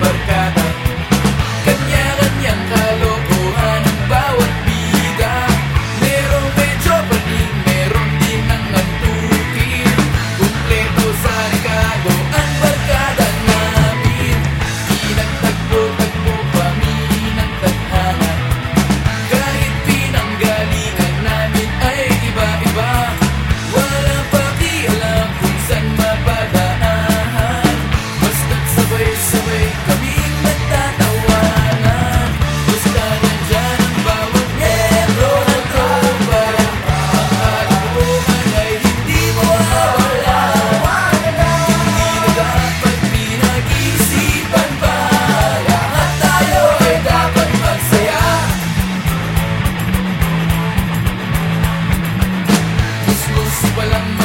Porque i'm